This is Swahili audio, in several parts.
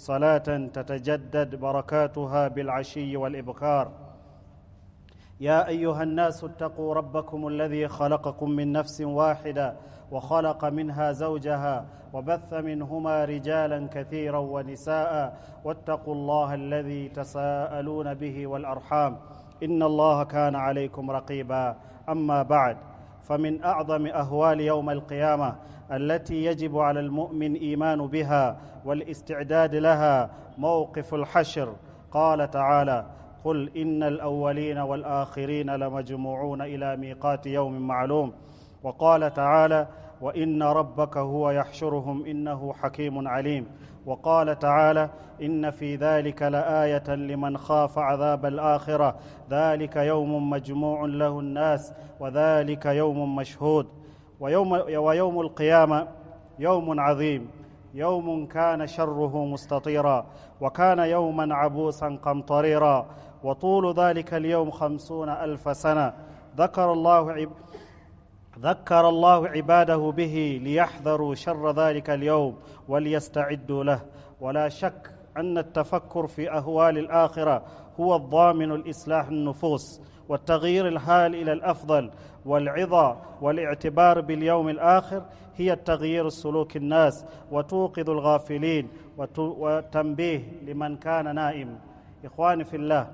صلاة تتجدد بركاتها بالعشي والإبكار. يا أيها الناس اتقوا ربكم الذي خلقكم من نفس واحدة وخلق منها زوجها وبث منهما رجالا كثيرا ونساء واتقوا الله الذي تساءلون به والأرحام. إن الله كان عليكم رقيبا. أما بعد فمن أعظم أهوال يوم القيامة التي يجب على المؤمن إيمان بها والاستعداد لها موقف الحشر. قال تعالى قل إن الأولين والآخرين لمجموعون إلى ميقات يوم معلوم وقال تعالى وإن ربك هو يحشرهم إنه حكيم عليم وقال تعالى إن في ذلك لآية لمن خاف عذاب الآخرة ذلك يوم مجموع له الناس وذلك يوم مشهود. ويوم, ويوم القيامة يوم عظيم يوم كان شره مستطيرا وكان يوما عبوسا قمطريرا وطول ذلك اليوم خمسون ألف سنة. ذكر الله عب ذكر الله عباده به ليحذروا شر ذلك اليوم وليستعدوا له. ولا شك أن التفكر في أهوال الآخرة هو الضامن الإصلاح النفوس. والتغيير الحال إلى الأفضل والعظة والاعتبار باليوم الآخر هي التغيير السلوك الناس وتوقظ الغافلين وتنبيه لمن كان نائم. إخواني في الله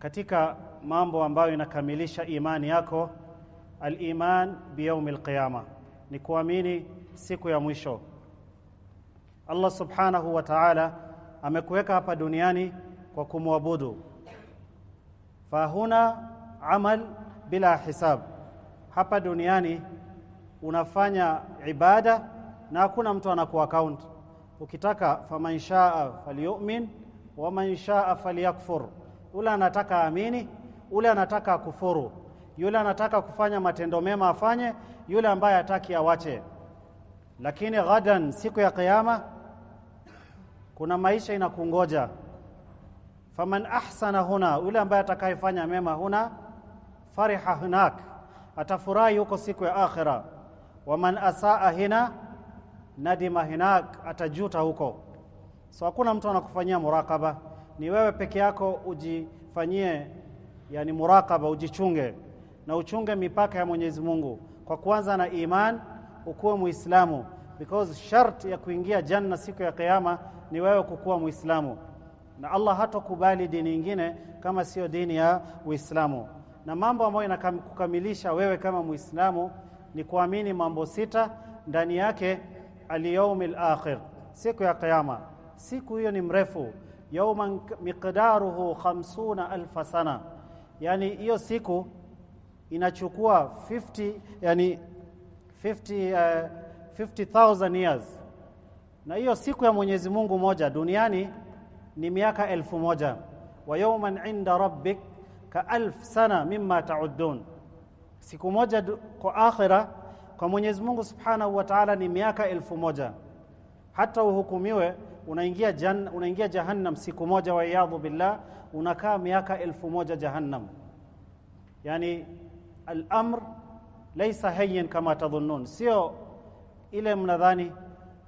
كتك مامبو أمباوي نكمليش إيمان ياكو الإيمان بيوم القيامة نكواميني سيكو يا الله سبحانه وتعالى amekuweka أبا duniani kwa kumwabudu. Fahuna amal bila hisab. Hapa duniani unafanya ibada na hakuna mtu anaku account. Ukitaka faman shaa falyumin waman shaa falyakfur. Ule anataka amini ule anataka kufuru. Yule anataka kufanya matendo mema afanye yule ambaye hataki awache. Lakini ghadan siku ya kiyama kuna maisha inakungoja faman ahsana huna yule ambaye atakayefanya mema huna fariha hunak atafurahi huko siku ya akhira. Waman asaa hina nadima hinak atajuta huko. So hakuna mtu anakufanyia murakaba ni wewe peke yako ujifanyie yani murakaba ujichunge. Na uchunge mipaka ya Mwenyezi Mungu. Kwa kuanza na iman ukuwe muislamu. Because sharti ya kuingia janna siku ya kiyama ni wewe kukuwa muislamu na Allah hatokubali dini nyingine kama sio dini ya Uislamu. Na mambo ambayo inakukamilisha wewe kama muislamu ni kuamini mambo sita ndani yake al-yawmil akhir siku ya kiyama. Siku hiyo ni mrefu. Yawman miqdaruhu 50 alfa sana. Yani hiyo siku inachukua 50 yani 50 uh, 50000 years. Na hiyo siku ya Mwenyezi Mungu moja duniani ni miaka elfu moja. Wa yawman inda rabbik ka alf sana mimma taudun, siku moja kwa akhira kwa Mwenyezi Mungu Subhanahu wa Ta'ala ni miaka elfu moja. Hata uhukumiwe unaingia jan, unaingia jahannam siku moja wa iyadhu billah unakaa miaka elfu moja jahannam. Yani al-amr laysa hayyan kama tadhunnun. Sio ile mnadhani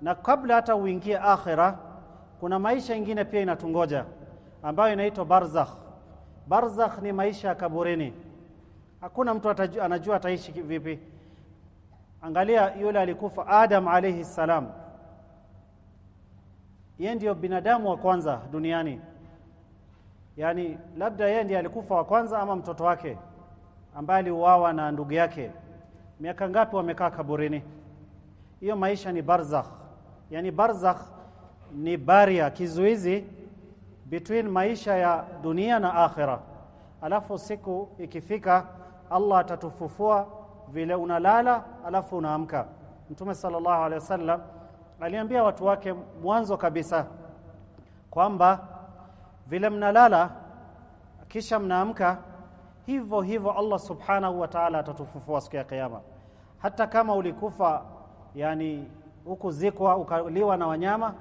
na kabla hata uingie akhira kuna maisha ingine pia inatungoja ambayo inaitwa barzakh. Barzakh ni maisha ya kaburini. Hakuna mtu atajua, anajua ataishi vipi. Angalia yule alikufa adam alayhi salam. Yeye ndio binadamu wa kwanza duniani. Yani labda yeye ndiye alikufa wa kwanza ama mtoto wake ambaye aliuawa na ndugu yake. Miaka ngapi wamekaa kaburini? Hiyo maisha ni barzakh. Yani barzakh ni baria kizuizi between maisha ya dunia na akhira. Alafu siku ikifika Allah atatufufua vile unalala alafu unaamka. Mtume sallallahu alaihi wasallam aliambia watu wake mwanzo kabisa kwamba vile mnalala kisha mnaamka hivyo hivyo Allah subhanahu wa ta'ala atatufufua siku ya kiyama. Hata kama ulikufa yani hukuzikwa ukaliwa na wanyama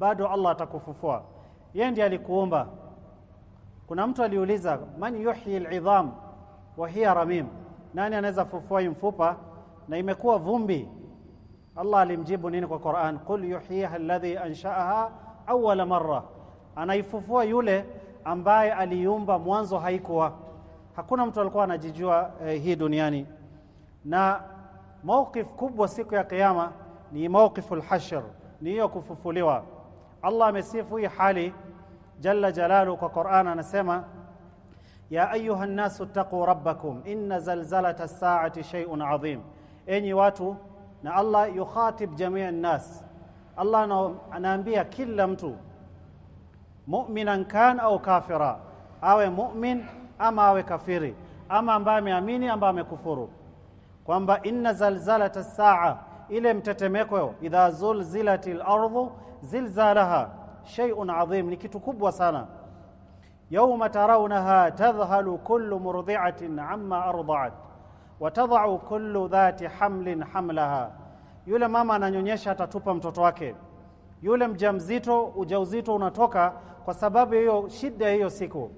bado Allah atakufufua yeye ndiye alikuumba kuna mtu aliuliza man yuhyi al'idham wa hiya ramim nani anaweza fufua mfupa na imekuwa vumbi Allah alimjibu nini kwa Qur'an? Qul yuhyiha alladhi ansha'aha awwala marra, anaifufua yule ambaye aliumba mwanzo haikuwa. Hakuna mtu alikuwa anajijua eh, hii duniani. Na mawqif kubwa siku ya Kiyama ni mawqiful hashr, ni hiyo kufufuliwa. Allah amesifu hii hali. Jalla jalalu kwa Qur'an, anasema ya ayuha nnasu ttaquu rabbakum inna zalzalata saati shay'un adhim, enyi watu. Na Allah yukhatib jamii nnas, Allah anaambia kila mtu mu'minan kan au kafira, awe mu'min ama awe kafiri, ama ambaye ameamini ama amekufuru, kwamba inna zalzalata saa, ile mtetemeko, idha zulzilatil ardhu zilzalaha shay'un adhim, ni kitu kubwa sana yauma tarawnaha tadhhalu kullu murdi'atin amma arda'at wa tadha'u kullu dhati hamlin hamlaha, yule mama ananyonyesha atatupa mtoto wake. Yule mjamzito ujauzito unatoka kwa sababu hiyo shida hiyo siku.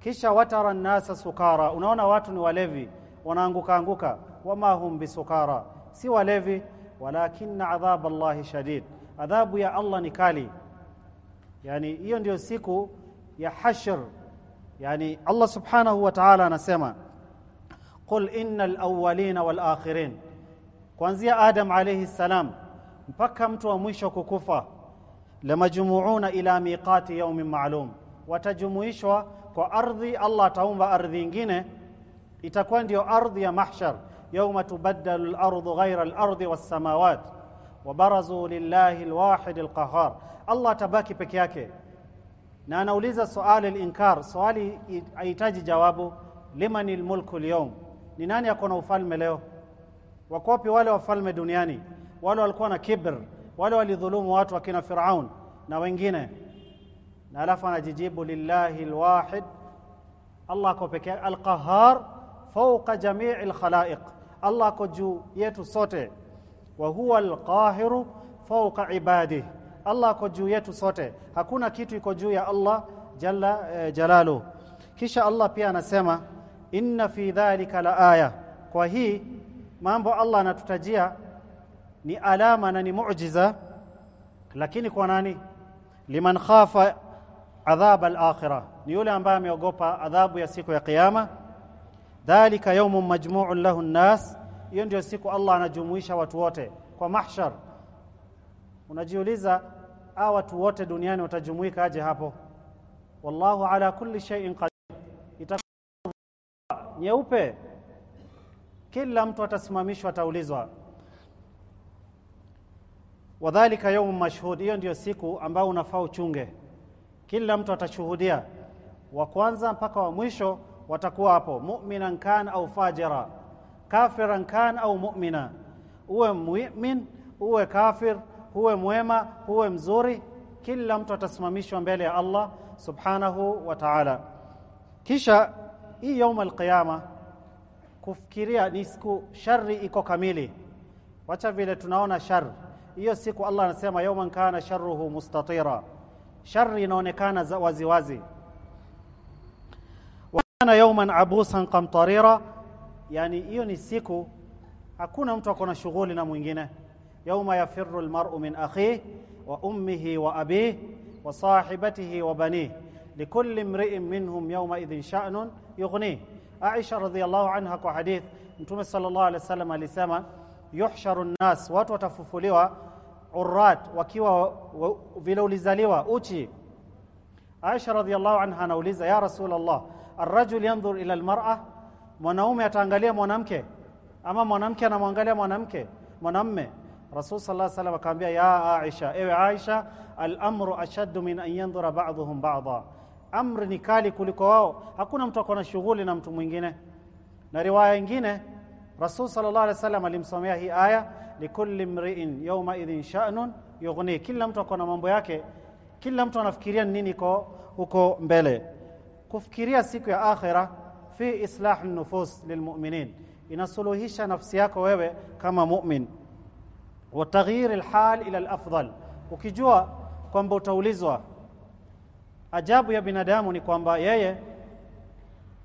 Kisha watara nnasa sukara, unaona watu ni walevi wanaanguka anguka. Wama hum bisukara, si walevi, walakina adhab Allahi shadid, adhabu ya Allah ni kali. Yani hiyo ndio siku ya hashr. Yani Allah subhanahu wa ta'ala anasema qul innal awwalina wal akhirin, kuanzia Adam alayhi salam mpaka mtu wa mwisho kukufa, lamajmuuna ila miqati yaumin ma'lum, watajumuishwa kwa ardhi. Allah ataumba ardhi ingine, itakuwa ndio ardhi ya mahshar, tubaddalu al-ardu ghayra al-ardi was-samawat wa barazu lillahi al-wahid al-qahhar. Allah atabaki peke yake na anauliza swali al-inkar, swali haihitaji jawabu. Liman al-mulku al-yawm, ni nani ako na ufalme leo? Wako wapi wale wafalme duniani? Wale walikuwa na kibr, wale walidhulumu watu wakina Firaun na wengine. Na alafu anajijibu lillahi al-wahid, Allah ako peke yake, al-qahhar fawqa jamii al-khalaiq, Allah ako juu yetu sote. Wa huwa alqahiru fawqa ibadihi Allah ako juu yetu sote, hakuna kitu iko juu ya Allah jalla e, jalalu. Kisha Allah pia anasema inna fi dhalika la aya, kwa hii mambo Allah anatutajia ni alama na ni muujiza, lakini kwa nani? Liman khafa adhab al-akhirah, ni yule ambaye ameogopa adhabu ya siku ya Kiyama. Dhalika yawmun majmu'un lahu nnas, hiyo ndio siku Allah anajumuisha watu wote kwa mahshar. Unajiuliza, hawa watu wote duniani watajumuika aje hapo? Wallahu ala kulli shay'in qadir. Itakuwa nyeupe, kila mtu atasimamishwa, ataulizwa. Wadhalika yaumun mashhud, hiyo ndio siku ambayo unafaa uchunge. Kila mtu atashuhudia, wa kwanza mpaka wa mwisho watakuwa hapo, mu'minan kan au fajira, kafiran kan au mu'mina, uwe mu'min uwe kafir huwe mwema huwe mzuri, kila mtu atasimamishwa mbele ya Allah subhanahu wa ta'ala. Kisha hii yauma alqiyama, kufikiria ni siku shari iko kamili. Wacha vile tunaona shari hiyo siku, Allah anasema yauman kana sharruhu mustatira, shari inaonekana waziwazi. Wa كان يوما عبوسا قمطريرا يعني hiyo أكون siku hakuna mtu akona shughuli يوم يفر المرء من أخيه وأمه وأبيه وصاحبته وبنيه. لكل امرئ منهم يومئذ شأن يغنيه. عائشة رضي الله عنها كو حديث متوم صلى الله عليه وسلم اليسما يحشر الناس watu watafufuliwa urat wakiwa vile ulizaliwa uchi Aisha radhiallahu anha anauliza يا رسول الله arrajul yanzur ila almar'a, mwanaume ataangalia mwanamke? Ama mwanamke anamwangalia mwanamke? Mwanamme? Rasul sallallahu alaihi wasallam akamwambia, ya Aisha, ewe Aisha, al-amru ashaddu min an yandhura ba'dhum ba'dha, amri ni kali kuliko wao. Hakuna mtu akona shughuli na mtu mwingine. Na riwaya nyingine Rasul sallallahu alaihi wasallam alimsomea hii aya, likulli mri'in yawma idhin sha'nun yughni, kila mtu akona mambo yake, kila mtu anafikiria nini huko mbele. Kufikiria siku ya akhira fi islah nufus lilmu'minin, inasuluhisha nafsi yako wewe kama mu'min. Wa taghyir alhal ila alafdal, ukijua kwamba utaulizwa. Ajabu ya binadamu ni kwamba yeye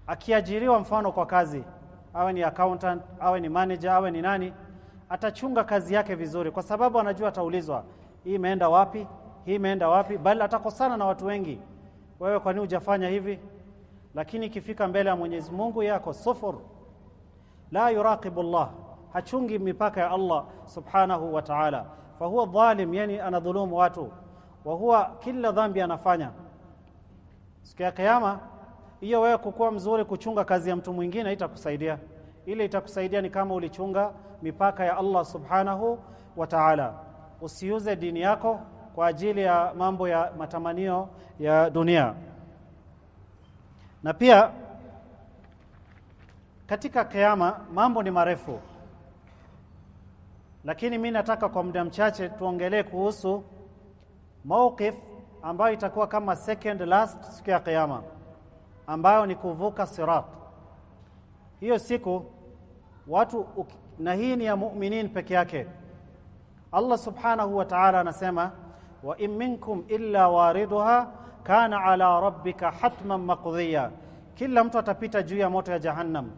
akiajiriwa, mfano kwa kazi, awe ni accountant, awe ni manager, awe ni nani, atachunga kazi yake vizuri kwa sababu anajua ataulizwa hii imeenda wapi? Hii imeenda wapi? Bali atakosana na watu wengi wewe kwa nini hujafanya hivi? Lakini ikifika mbele ya Mwenyezi Mungu yako sufur. La yuraqibu Allah. Hachungi mipaka ya Allah subhanahu wa ta'ala. Fahuwa dhalim yani anadhulumu watu. Wa huwa kila dhambi anafanya. Siku ya kiyama hiyo wewe kukuwa mzuri kuchunga kazi ya mtu mwingine itakusaidia ile itakusaidia ni kama ulichunga mipaka ya Allah subhanahu wa ta'ala. Usiuze dini yako kwa ajili ya mambo ya matamanio ya dunia. Na pia katika kiama mambo ni marefu. Lakini mi nataka kwa muda mchache tuongelee kuhusu mawqif ambayo itakuwa kama second last siku ya kiyama ambayo ni kuvuka sirat. Hiyo siku watu na hii ni ya mu'minin peke yake. Allah subhanahu wa ta'ala anasema wa in minkum illa wariduha kana ala rabbika hatman maqdhiya. Kila mtu atapita juu ya moto ya jahannam.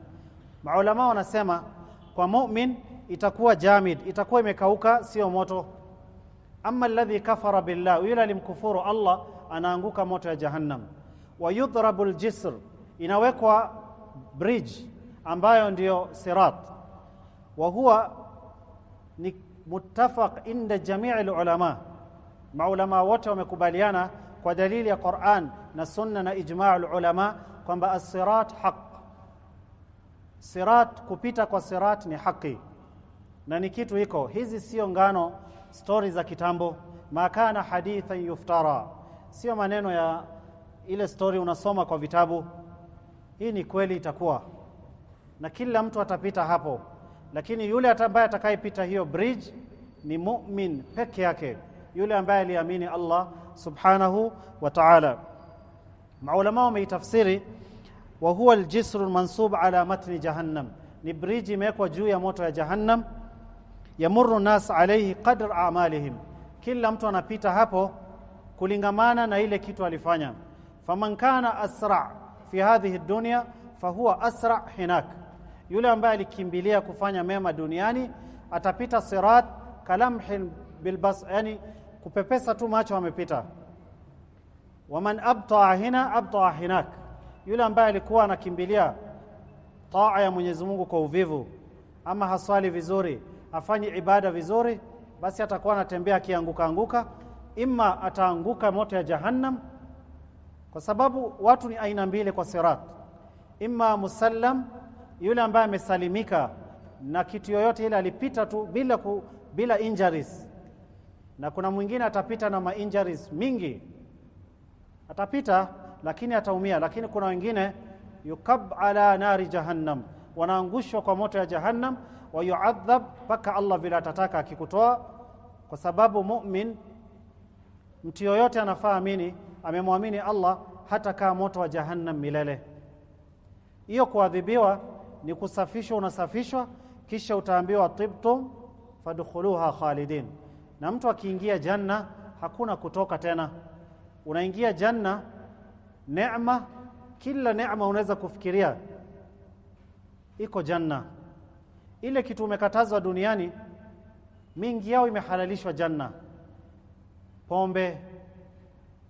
Maulama wanasema kwa mu'min itakuwa jamid itakuwa imekauka sio moto. Amma alladhi kafara billah yule alimkufuru Allah anaanguka moto ya jahannam. Wa yudrabu aljisr inawekwa bridge ambayo ndiyo sirat. Wa huwa ni muttafaq inda jamii ulama maulama wote wamekubaliana kwa dalili ya Qur'an na sunna na ijmau ulama kwamba as-sirat haq sirat kupita kwa sirat ni haki na ni kitu iko. Hizi sio ngano stori za kitambo. Makana haditha yuftara. Sio maneno ya ile story unasoma kwa vitabu. Hii ni kweli itakuwa. Na kila mtu atapita hapo. Lakini yule ambaye atakayepita hiyo bridge ni mu'min peke yake yule ambaye aliamini Allah subhanahu wa ta'ala. Maulama wameitafsiri wa huwa aljisru mansub ala matni jahannam. Ni bridge imewekwa juu ya moto ya jahannam yamurru nas alayhi qadr a'malihim. Kila mtu anapita hapo kulingamana na ile kitu alifanya. Faman kana asra fi hadhihi dunya fahuwa asra hinak. Yule ambaye alikimbilia kufanya mema duniani atapita sirat kalamhin bilbas yani kupepesa tu macho amepita. Waman abtaa hina abtaa hinak. Yule ambaye alikuwa anakimbilia taa ya Mwenyezi Mungu kwa uvivu ama haswali vizuri afanye ibada vizuri basi atakuwa anatembea akianguka anguka. Imma ataanguka moto ya jahannam kwa sababu watu ni aina mbili kwa sirat. Imma musallam yule ambaye amesalimika na kitu yoyote ile alipita tu bila ku, bila injuries na kuna mwingine atapita na mainjuries mingi. Atapita lakini ataumia. Lakini kuna wengine yukab ala nari jahannam. Wanaangushwa kwa moto ya jahannam wa yuadhab mpaka Allah vile atataka akikutoa. Kwa sababu mu'min mtu yoyote anafaa amini amemwamini Allah hata kaa moto wa jahannam milele. Hiyo kuadhibiwa ni kusafishwa unasafishwa kisha utaambiwa tibtum fadkhuluha khalidin na mtu akiingia janna hakuna kutoka tena. Unaingia janna neema kila neema unaweza kufikiria iko janna. Ile kitu umekatazwa duniani mingi yao imehalalishwa janna. Pombe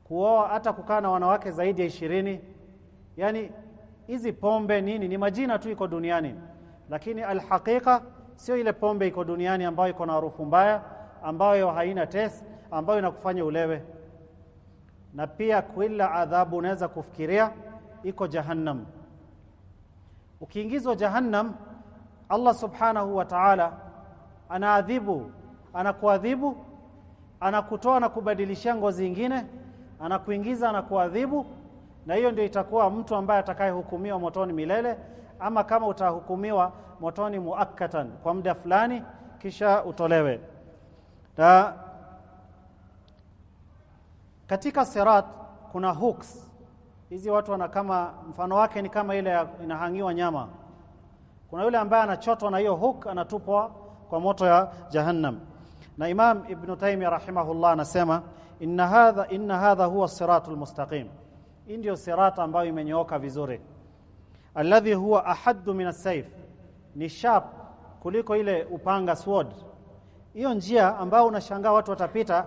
kuoa hata kukaa na wanawake zaidi ya ishirini. Yani hizi pombe nini? Ni majina tu iko duniani. Lakini alhaqiqa sio ile pombe iko duniani ambayo iko na harufu mbaya ambayo haina test ambayo inakufanya ulewe. Na pia kila adhabu unaweza kufikiria iko jahannam. Ukiingizwa jahannam Allah subhanahu wa ta'ala anaadhibu anakuadhibu anakutoa na kubadilishia ngozi nyingine anakuingiza na kuadhibu na hiyo ndio itakuwa mtu ambaye atakayehukumiwa motoni milele ama kama utahukumiwa motoni muakkatan kwa muda fulani kisha utolewe na katika sirat kuna hooks. Hizi watu wana kama mfano wake ni kama ile inahangiwa nyama. Kuna yule ambaye anachotwa na hiyo hook anatupwa kwa moto ya jahannam. Na Imam Ibn Taymiyyah rahimahullah anasema inna hadha inna hadha huwa siratul mustaqim. Hii ndio sirat ambayo imenyooka vizuri. Alladhi huwa ahaddu min as-sayf ni sharp kuliko ile upanga sword. Hiyo njia ambayo unashangaa watu watapita,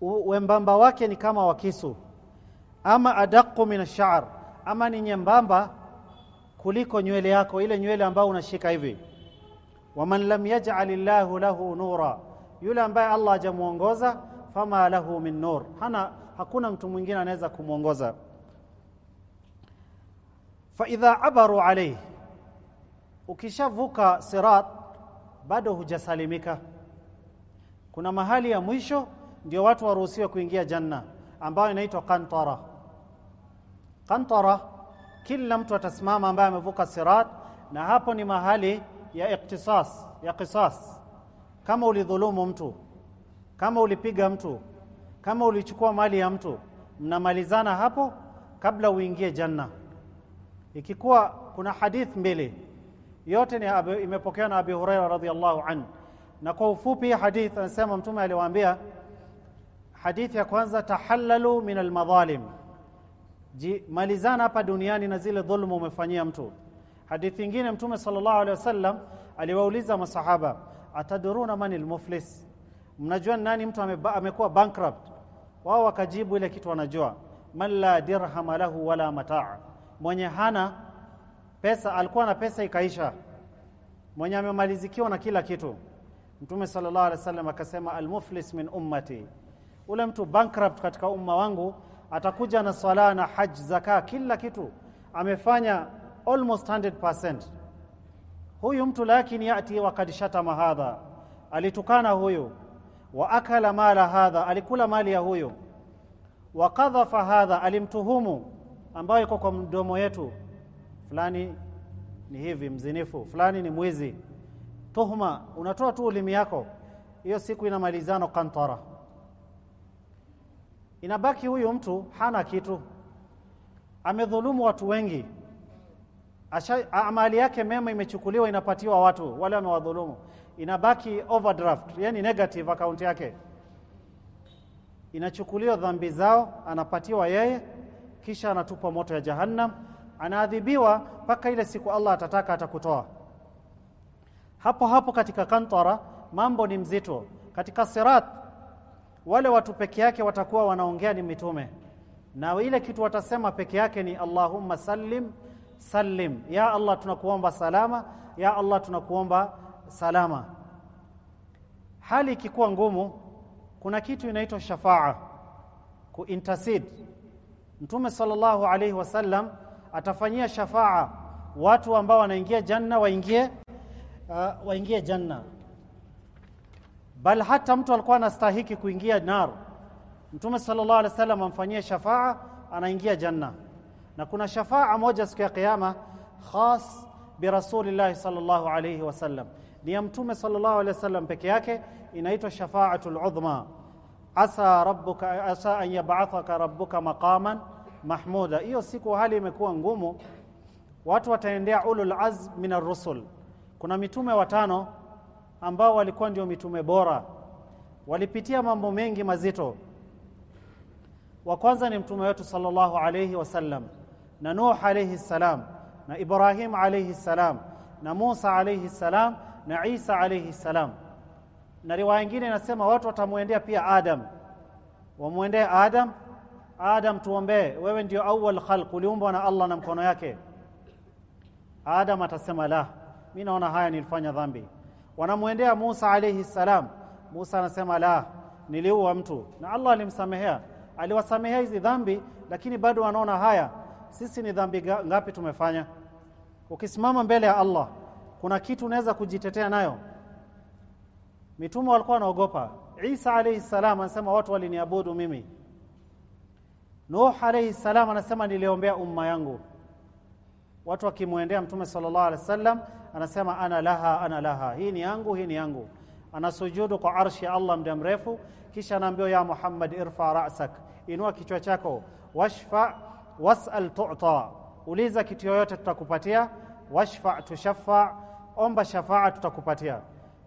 wembamba wake ni kama wakisu. Ama adaqu min ash-sha'r, ama ni nyembamba kuliko nywele yako, ile nywele ambayo unashika hivi. Waman lam yaj'al Allahu lahu nura, yule ambaye Allah hajamuongoza, fama lahu min nur, hana hakuna mtu mwingine anaweza kumuongoza. Fa idha abaru alayhi, ukishavuka sirat bado hujasalimika. Kuna mahali ya mwisho ndio watu waruhusiwe kuingia janna, ambayo inaitwa qantara. Qantara, kila mtu atasimama ambaye amevuka sirat, na hapo ni mahali ya iktisas, ya qisas. Kama ulidhulumu mtu, kama ulipiga mtu, kama ulichukua mali ya mtu, mnamalizana hapo kabla uingie janna. Ikikuwa kuna hadith mbili yote ni imepokewa na Abi Huraira radhiallahu anhu, na kwa ufupi hadith anasema Mtume aliwaambia, hadithi ya kwanza, tahallalu min almadhalim, malizana hapa duniani na zile dhulma umefanyia mtu. Hadithi nyingine Mtume sallallahu alaihi wasallam aliwauliza masahaba, ataduruna man almuflis, mnajua nani mtu amekuwa bankrupt? Wao wakajibu ile kitu wanajua, man la dirhama lahu wala mataa, mwenye hana pesa alikuwa na pesa ikaisha, mwenye amemalizikiwa na kila kitu. Mtume sallallahu alaihi wasallam akasema, almuflis min ummati, ule mtu bankrupt katika umma wangu atakuja na swala na haj, zaka, kila kitu. Amefanya almost 100%. Huyu mtu lakini yati wakad shatama hadha, alitukana huyu, wa akala mala hadha, alikula mali ya huyu, wa hadha, alimtuhumu ambayo iko kwa mdomo yetu fulani ni hivi mzinifu, fulani ni mwizi. Tuhma unatoa tu ulimi yako, hiyo siku inamalizano kantara, inabaki huyu mtu hana kitu, amedhulumu watu wengi, amali yake mema imechukuliwa inapatiwa watu. Wale wamewadhulumu, inabaki overdraft, yani negative account yake. Inachukuliwa, dhambi zao anapatiwa yeye, kisha anatupa moto ya Jahannam anaadhibiwa mpaka ile siku Allah atataka atakutoa. Hapo hapo katika kantara mambo ni mzito. Katika sirat wale watu peke yake watakuwa wanaongea ni mitume, na ile kitu watasema peke yake ni Allahumma sallim sallim, ya Allah tunakuomba salama, ya Allah tunakuomba salama. Hali ikikuwa ngumu, kuna kitu inaitwa shafaa, kuintercede. Mtume sallallahu alaihi wasallam atafanyia shafaa watu ambao wanaingia janna waingie, uh, waingie janna, bal hata mtu alikuwa anastahiki kuingia nar, Mtume sallallahu alaihi wasallam amfanyie shafaa, anaingia janna. Na kuna shafaa moja siku ya Kiyama khas bi rasulillahi sallallahu alaihi wasallam, ni ya Mtume sallallahu alaihi wasallam peke yake, inaitwa shafaatul udhma. Asa rabbuka asa an yab'athaka rabbuka maqaman mahmuda. Hiyo siku hali imekuwa ngumu, watu wataendea ulul azm min ar-rusul. Kuna mitume watano ambao walikuwa ndio mitume bora, walipitia mambo mengi mazito. Wa kwanza ni mtume wetu sallallahu alayhi wasallam na Nuh alayhi salam na Ibrahim alayhi salam na Musa alayhi salam na Isa alayhi salam. Na riwaya nyingine inasema watu watamwendea pia Adam, wamwendee Adam Adam, tuombee, wewe ndio awwal khalq, uliumbwa na Allah na mkono yake. Adam atasema la, mimi naona haya nilifanya dhambi. Wanamwendea Musa alayhi salam, Musa anasema la, niliua mtu, na Allah alimsamehea, aliwasamehea hizi dhambi, lakini bado wanaona haya, sisi ni dhambi ngapi tumefanya? Ukisimama mbele ya Allah, kuna kitu unaweza kujitetea nayo? Mitume walikuwa wanaogopa. Isa alayhi salam anasema watu waliniabudu mimi Nuh alayhi salam anasema niliombea umma yangu. Watu wakimwendea Mtume sallallahu alaihi wasallam anasema ana laha ana laha, hii ni yangu, hii ni yangu. Anasujudu kwa arshi ya Allah muda mrefu, kisha anaambiwa ya Muhammad, irfa ra'sak, inua kichwa chako, washfa wasal tu'ta, uliza kitu yoyote tutakupatia, washfa tushaffa, omba shafaa tutakupatia.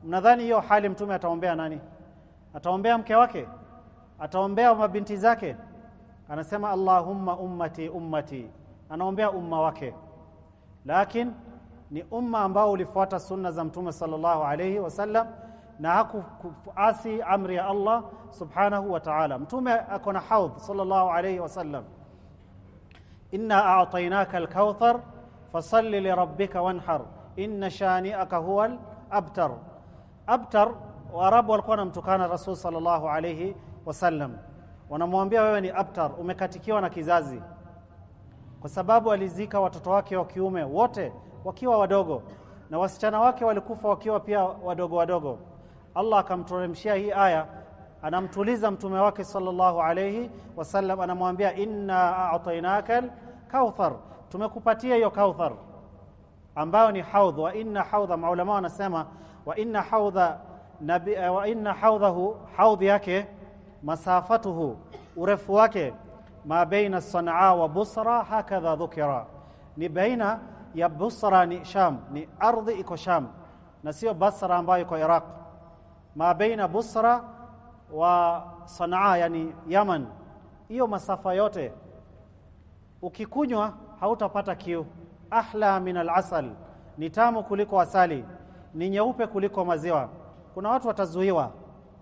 Mnadhani hiyo hali Mtume ataombea nani? Ataombea mke wake? Ataombea mabinti zake? Anasema Allahumma ummati ummati, anaombea umma wake. Lakin ni umma ambao ulifuata sunna za mtume sallallahu alayhi wasallam na hakuasi amri ya Allah subhanahu wa ta'ala mtume akona haudh sallallahu alayhi wasallam inna a'tainaka al-kauthar fasalli li rabbika wanhar inna shani'aka huwa al-abtar abtar waarabu walikuwa wanamtukana rasul sallallahu alayhi wasallam wanamwambia wewe ni abtar umekatikiwa na kizazi. Kwa sababu alizika watoto wake wa kiume wote wakiwa wadogo na wasichana wake walikufa wakiwa pia wadogo wadogo. Allah akamtoremshia hii aya anamtuliza mtume wake sallallahu alayhi wasallam anamwambia inna a'tainaka kauthar tumekupatia hiyo kauthar ambayo ni haudh wa inna haudha maulama wanasema wa inna haudha nabi, wa inna haudhahu haudhi yake masafatuhu urefu wake ma baina sanaa wa busra hakadha dhukira. Ni baina ya busra ni sham ni ardhi iko sham na sio basra ambayo iko iraq. Ma baina busra wa sanaa yani yaman. Hiyo masafa yote ukikunywa hautapata kiu. Ahla min alasal ni tamu kuliko asali ni nyeupe kuliko maziwa. Kuna watu watazuiwa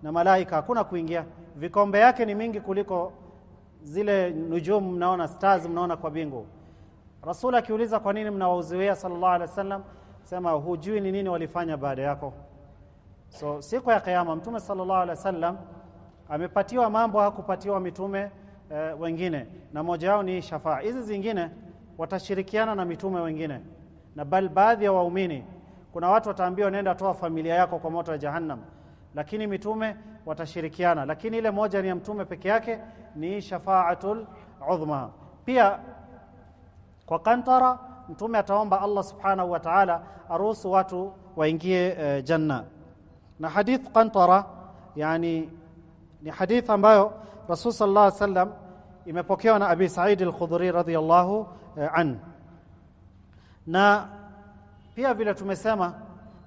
na malaika hakuna kuingia. Vikombe yake ni mingi kuliko zile nujumu mnaona stars mnaona kwa bingu. Rasul akiuliza kwa nini mnawauziwia sallallahu alaihi wasallam? Sema hujui ni nini walifanya baada yako. So siku ya kiyama mtume sallallahu alaihi wasallam amepatiwa mambo hakupatiwa mitume e, wengine na moja yao ni shafaa. Hizi zingine watashirikiana na mitume wengine na bal baadhi ya waumini kuna watu wataambiwa nenda toa familia yako kwa moto wa jahannam lakini mitume watashirikiana. Lakini ile moja ni ya mtume peke yake ni shafaatul udhma pia kwa kantara mtume ataomba Allah subhanahu wa ta'ala aruhusu watu waingie e, janna. Na hadith qantara yani ni hadith ambayo Rasul sallallahu alaihi wasallam imepokewa na Abi Sa'id al-Khudri radhiyallahu e, an. Na pia vile tumesema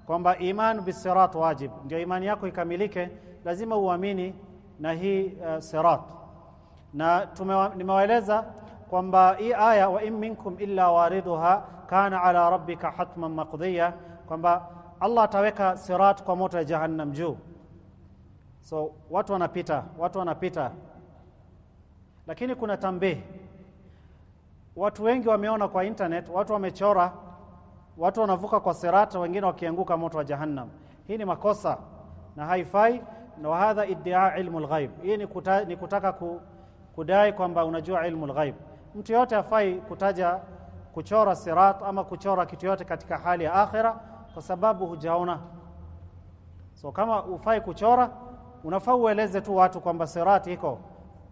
kwamba iman bisirat wajib. Ndio imani yako ikamilike lazima uamini na hii uh, sirat. Na nimewaeleza kwamba hii aya wa in minkum illa wariduha kana ala rabbika hatman maqdiya kwamba Allah ataweka sirat kwa moto ya jahannam juu. So watu wanapita watu wanapita. Lakini kuna tambihi. watu wengi wameona kwa internet watu wamechora watu wanavuka kwa sirata wengine wakianguka moto wa jahannam. Hii ni makosa na haifai na hadha iddia ilmu lghaib hii ni, kuta, ni kutaka ku, kudai kwamba unajua ilmu lghaib mtu yote afai kutaja kuchora sirat ama kuchora kitu yote katika hali ya akhira kwa sababu hujaona. So kama ufai kuchora unafaa ueleze tu watu kwamba sirat iko.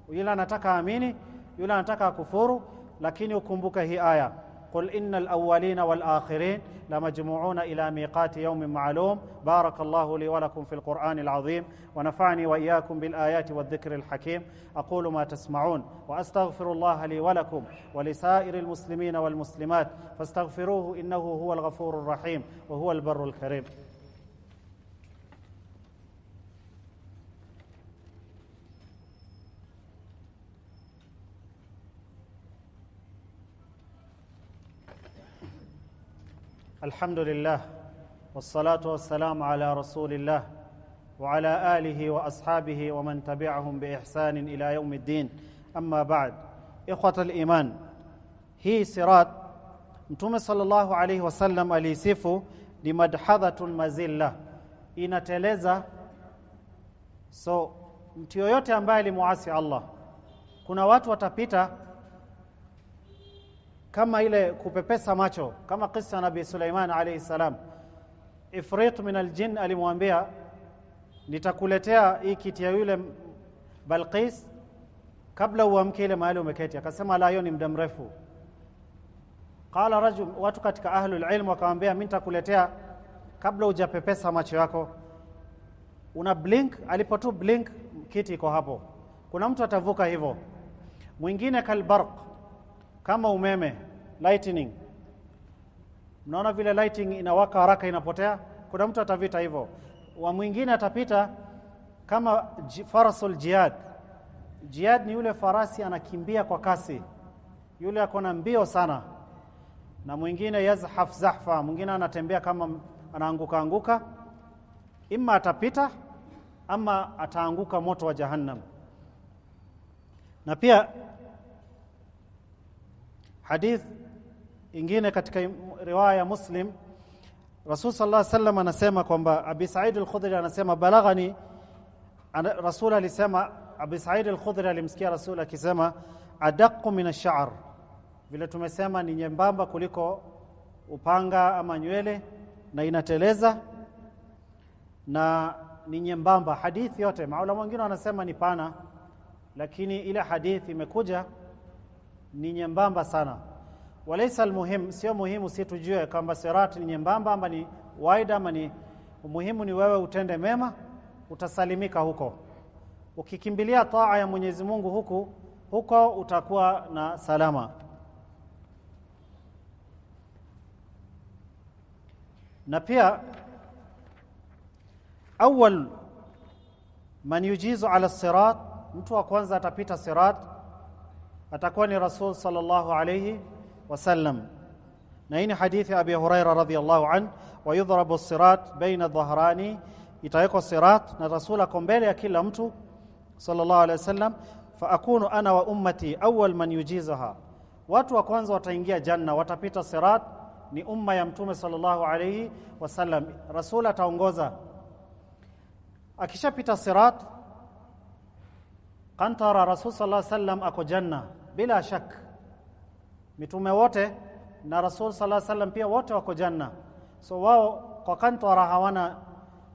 Yule anataka amini yule anataka kufuru lakini ukumbuke hii aya قل إن الأولين والآخرين لمجموعون إلى ميقات يوم معلوم. بارك الله لي ولكم في القرآن العظيم ونفعني وإياكم بالآيات والذكر الحكيم. أقول ما تسمعون وأستغفر الله لي ولكم ولسائر المسلمين والمسلمات. فاستغفروه إنه هو الغفور الرحيم وهو البر الكريم. الحمد لله والصلاة والسلام على رسول الله وعلى آله وأصحابه ومن تبعهم بإحسان إلى يوم الدين. أما بعد إخوة الإيمان هي صراط متوم صلى الله عليه وسلم اليسف لمدحضة المذلة. انتهلز سو متيو يوتي ambaye limuasi Allah kuna watu watapita kama ile kupepesa macho, kama kisa nabi sulaiman alayhi salam. Ifrit min aljin alimwambia nitakuletea hii kiti ya yule Balqis kabla uamke ile mahali umeketi. Akasema la, hiyo ni muda mrefu. Qala rajul, watu katika ahlul ilm wakamwambia mimi nitakuletea kabla hujapepesa macho yako. Una blink, alipotu blink kiti iko hapo. Kuna mtu atavuka hivyo. Mwingine kalbarq kama umeme lightning. Mnaona vile lighting inawaka haraka inapotea, kuna mtu atavita hivyo. Wa mwingine atapita kama farasul jihad. Jihad ni yule farasi anakimbia kwa kasi, yule ako na mbio sana. na mwingine yazhaf zahfa, mwingine anatembea kama anaanguka anguka, imma atapita ama ataanguka moto wa Jahannam. Na pia hadith ingine katika riwaya ya Muslim, Rasul sallallahu alaihi wasallam anasema kwamba Abi Sa'id al-Khudri anasema balaghani, ana, Rasul alisema Abi Sa'id al-Khudri alimsikia Rasul akisema adaqqu min ash-sha'r, vile tumesema ni nyembamba kuliko upanga ama nywele na inateleza na ni nyembamba. Hadithi yote maulama wengine wanasema ni pana, lakini ile hadithi imekuja ni nyembamba sana. Walaisa almuhim, sio muhimu si tujue kwamba sirati ni nyembamba ama ni waida ama ni muhimu, ni wewe utende mema, utasalimika huko. Ukikimbilia taa ya Mwenyezi Mungu huku huko utakuwa na salama. Na pia awal man yujizu ala sirat, mtu wa kwanza atapita sirat atakuwa ni Rasul sallallahu alayhi wasallam, na hii ni hadithi Abi Huraira radhiyallahu an, wa yudhrabu sirat baina dhahrani, itawekwa sirat na Rasul ako mbele ya kila mtu sallallahu alayhi wasallam, fa akunu ana wa ummati awwal man yujizaha, watu wa kwanza wataingia janna, watapita sirat ni umma ya mtume sallallahu alayhi wasallam. Rasul ataongoza. Akishapita sirat kantara rasul sallallahu alayhi wasallam ako janna bila shak. Mitume wote na rasul sallallahu alaihi pia wote wako janna. So wao kwa kantara hawana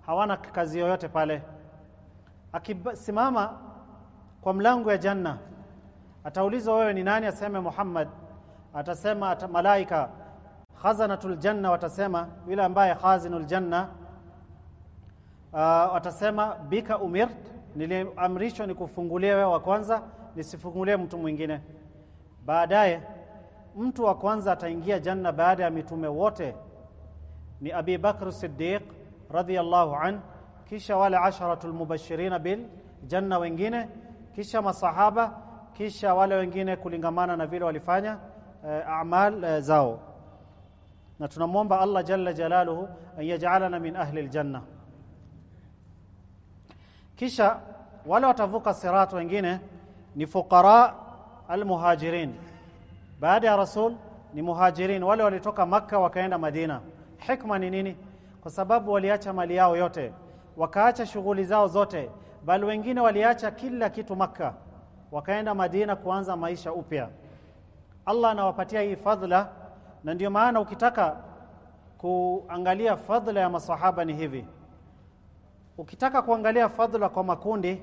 hawana kazi yoyote pale. Akisimama kwa mlango ya janna ataulizwa wewe ni nani aseme Muhammad? Atasema ata malaika. Khazanatul janna watasema yule ambaye khazinul janna. Uh, watasema bika umirt niliamrishwa nikufungulie wewe wa kwanza nisifungulie mtu mwingine. Baadaye mtu wa kwanza ataingia janna baada ya mitume wote ni Abi Bakr Siddiq radhiyallahu an kisha wale asharatul mubashirina bil janna wengine kisha masahaba kisha wale wengine kulingamana na vile walifanya uh, amal uh, zao. Na tunamwomba Allah jalla jalaluhu an yaj'alana min ahli aljanna. Kisha wale watavuka sirat wengine ni fuqara almuhajirin. Baada ya rasul ni muhajirin. Wale walitoka makka wakaenda madina. Hikma ni nini? Kwa sababu waliacha mali yao yote. Wakaacha shughuli zao zote. Bali wengine waliacha kila kitu makka. Wakaenda madina kuanza maisha upya. Allah anawapatia hii fadhila. Na ndio maana ukitaka kuangalia fadhila ya masahaba ni hivi. Ukitaka kuangalia fadhila kwa makundi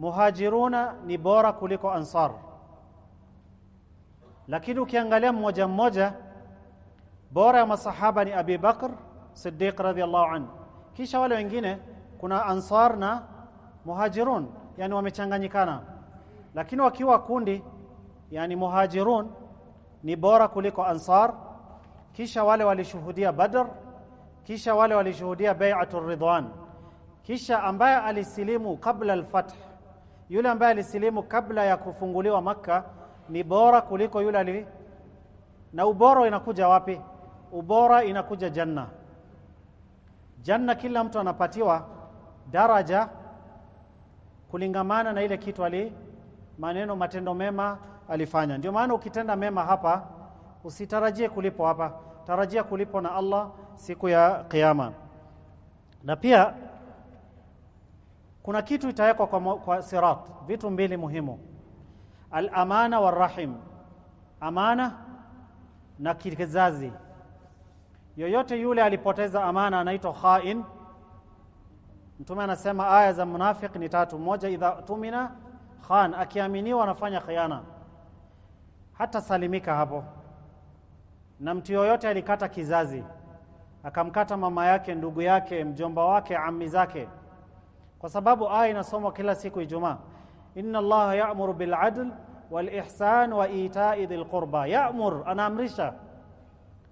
muhajiruna ni bora kuliko ansar. Lakini ukiangalia mmoja mmoja bora ya masahaba ni Abi Bakr Siddiq radhiallahu anhu. Kisha wale wengine kuna ansar na muhajirun yani wamechanganyikana. Lakini wakiwa kundi yani muhajirun ni bora kuliko ansar. Kisha wale walishuhudia badr kisha wale walishuhudia bai'atul ridwan. Kisha ambaye alisilimu kabla al-fath yule ambaye alisilimu kabla ya kufunguliwa makka ni bora kuliko yule ali na ubora inakuja wapi? Ubora inakuja janna. Janna kila mtu anapatiwa daraja kulingamana na ile kitu ali maneno matendo mema alifanya. Ndio maana ukitenda mema hapa usitarajie kulipo hapa. Tarajia kulipo na Allah siku ya kiyama. Na pia kuna kitu itawekwa kwa, kwa sirat vitu mbili muhimu. Al-amana warrahim, amana na kizazi. Yoyote yule alipoteza amana anaitwa khain. Mtume anasema aya za munafiki ni tatu. Moja idha tumina khan akiaminiwa anafanya khiana. Hata salimika hapo. Na mtu yoyote alikata kizazi akamkata mama yake ndugu yake mjomba wake ami zake kwa sababu aya inasomwa kila siku Ijumaa. Inna allaha ya'muru bil adl wal ihsan wa ita'i dhil qurba. Ya'mur anaamrisha.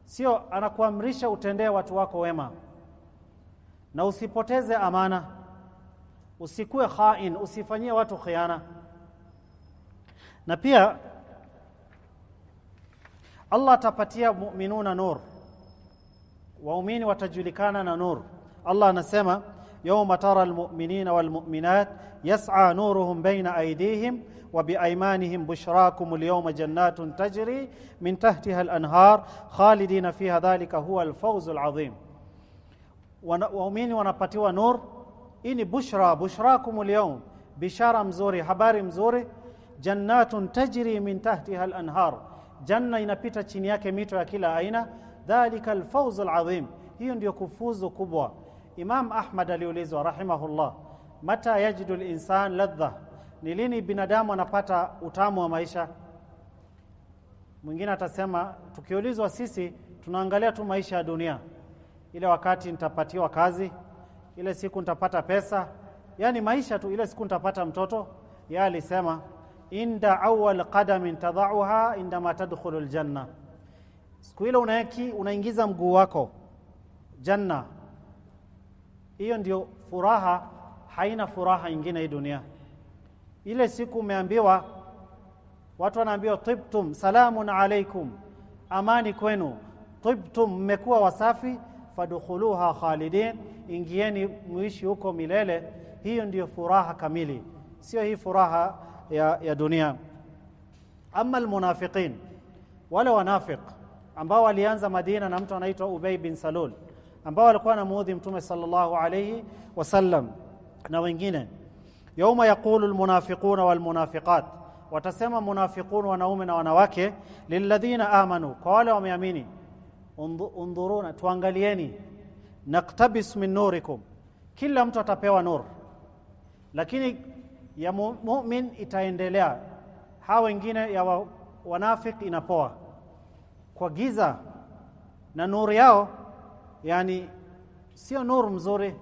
Sio anakuamrisha utendee watu wako wema. Na usipoteze amana. Usikue khain usifanyie watu khiana. Na pia Allah atapatia mu'minuna nur. Waumini watajulikana na nur. Allah anasema yawma ترى المؤمنين والمؤمنات يسعى نورهم بين aydihim wa بشراكم اليوم جنات تجري من تحتها tahtiha خالدين فيها ذلك هو الفوز العظيم. waumini wanapatiwa nur. Hii ni bushra. Bushrakum alyawm. Bishara mzuri habari mzuri. Jannatun tajri min tahtiha al-anhar. Janna inapita chini yake mito ya kila aina. Dhalika alfawz hiyo ndio kufuzu kubwa imam ahmad aliulizwa rahimahullah mata yajidu linsan ladha ni lini binadamu anapata utamu wa maisha? Mwingine atasema tukiulizwa sisi tunaangalia tu maisha ya dunia. Ile wakati nitapatiwa kazi ile siku nitapata pesa yani maisha tu ile siku nitapata mtoto. Ya alisema inda awal qadamin tadauha indama tadkhulu aljanna siku ile unaingiza mguu wako janna hiyo ndio furaha haina furaha nyingine hii dunia. Ile siku umeambiwa watu wanaambiwa tibtum salamun alaikum amani kwenu. Tibtum mmekuwa wasafi. Fadkhuluha khalidin ingieni muishi huko milele. Hiyo ndiyo furaha kamili. Sio hii furaha ya, ya dunia. Ama almunafiqin wale wanafiq ambao walianza Madina na mtu anaitwa Ubay bin Salul ambao walikuwa wanamuudhi mtume sallallahu alayhi wasallam na wengine. Yauma yaqulu almunafiquna walmunafiqat watasema munafiqun wanaume na wanawake lilladhina amanu kwa wale wameamini undhuruna tuangalieni naktabis min nurikum kila mtu atapewa nur. Lakini ya mu'min itaendelea hawa wengine ya wa, wanafik inapoa. Kwa giza na nuru yao yani sio nuru mzuri.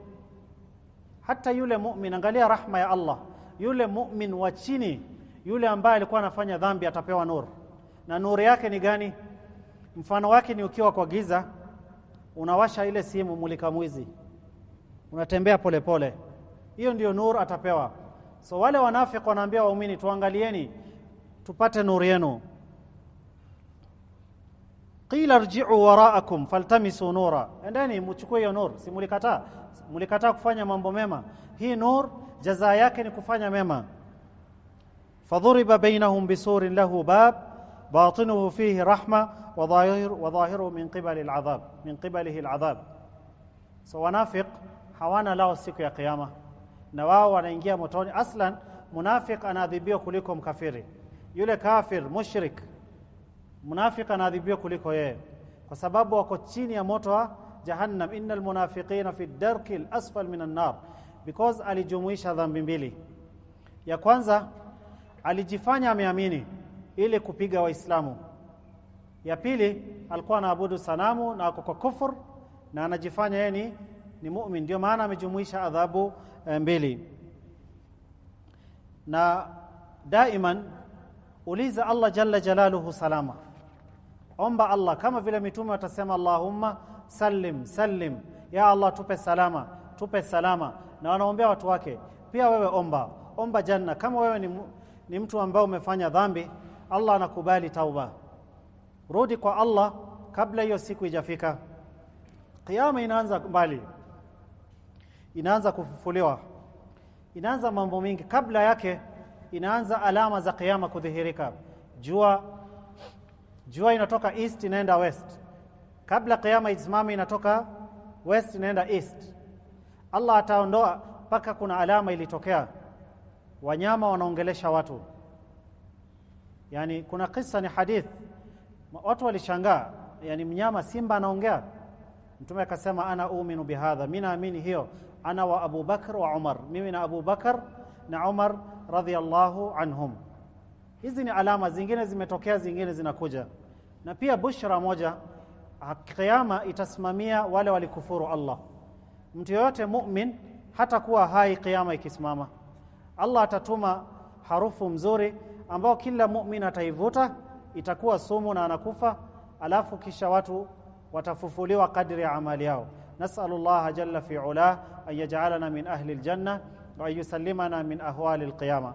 Hata yule mu'min angalia rahma ya Allah. Yule mu'min wa chini yule ambaye alikuwa anafanya dhambi atapewa nuru. Na nuru yake ni gani? Mfano wake ni ukiwa kwa giza unawasha ile simu mulika mwizi unatembea polepole hiyo ndio nuru atapewa. So wale wanafiki wanaambia waumini tuangalieni tupate nuru yenu قيل ارجعوا وراءكم فالتمسوا نورا. انداني مچكو يا نور. سي مليكاتا كفانيا مambo mema هي نور. جزاء yake ni kufanya فضرب بينهم بسور له باب. باطنه فيه رحمة. وظاهر وظاهره من قبل العذاب. من قبله العذاب. سو نافق حوانا له سيكو يا قيامه نواو وانايجيا موتوني أصلا منافق أنا ادبيو كليكم كافري يله كافر مشرك munafiki anaadhibiwa kuliko yeye. Kwa sababu wako chini ya moto wa jahannam. Innal munafiqina fi darki al-asfal min an-nar because alijumuisha dhambi mbili. Ya kwanza alijifanya ameamini ili kupiga waislamu. Ya pili alikuwa anaabudu sanamu na ako kwa kufur na anajifanya yeye ni, ni mu'min. Ndio maana amejumuisha adhabu mbili. Na daiman uliza Allah jalla jalaluhu salama omba Allah. Kama vile mitume watasema Allahumma sallim sallim. Ya Allah tupe salama tupe salama. Na wanaombea watu wake. Pia wewe omba. Omba janna. Kama wewe ni, ni mtu ambaye umefanya dhambi Allah anakubali tauba. Rudi kwa Allah kabla hiyo siku ijafika kiyama inaanza mbali. Inaanza kufufuliwa. Inaanza mambo mingi. Kabla yake inaanza alama za kiyama kudhihirika. Jua jua inatoka east inaenda west. Kabla kiyama isimame inatoka west inaenda east. Allah ataondoa mpaka kuna alama ilitokea. Wanyama wanaongelesha watu. Yani kuna kisa ni hadith. Watu walishangaa yani mnyama simba anaongea. Mtume akasema ana uminu bihadha. Mimi naamini hiyo. Ana wa Abu wa Umar. Mimi na Abu Bakar na Umar radhiyallahu anhum. Hizi ni alama zingine zimetokea zingine zinakuja na pia bushra moja kiyama itasimamia wale walikufuru Allah. Mtu yoyote mu'min hata kuwa hai kiyama ikisimama. Allah atatuma harufu mzuri ambao kila mu'min ataivuta itakuwa sumu na anakufa alafu kisha watu watafufuliwa kadri ya amali yao. Nasallallahu jalla fi ula an yaj'alana min ahli aljanna wa yusallimana min ahwali alqiyama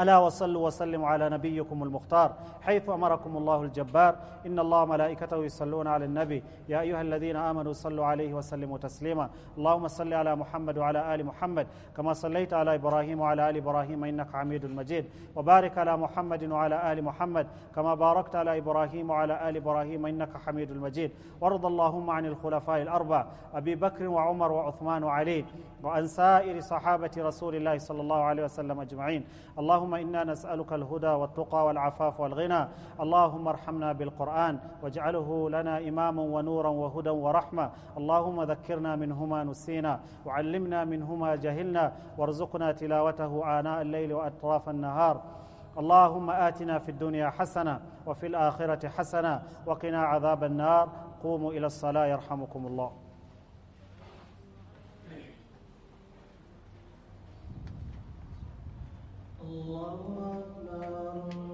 ألا وصلوا وسلموا على نبيكم المختار حيث أمركم الله الجبار. إن الله ملائكته يصلون على النبي. يا أيها الذين آمنوا صلوا عليه وسلموا تسليما. اللهم صل على محمد وعلى آل محمد كما صليت على إبراهيم وعلى آل إبراهيم إنك حميد مجيد. وبارك على محمد وعلى آل محمد كما باركت على إبراهيم وعلى آل إبراهيم إنك حميد مجيد. وارض اللهم عن الخلفاء الأربع أبي بكر وعمر وعثمان وعلي وعن سائر صحابة رسول الله صلى الله عليه وسلم أجمعين. اللهم إنا نسألك الهدى والتقى والعفاف والغنى. اللهم ارحمنا بالقرآن واجعله لنا إماما ونورا وهدى ورحمة. اللهم ذكرنا منهما نسينا وعلمنا منهما جهلنا وارزقنا تلاوته آناء الليل وأطراف النهار. اللهم آتنا في الدنيا حسنة وفي الآخرة حسنة وقنا عذاب النار. قوموا إلى الصلاة يرحمكم الله. اللهم اكبر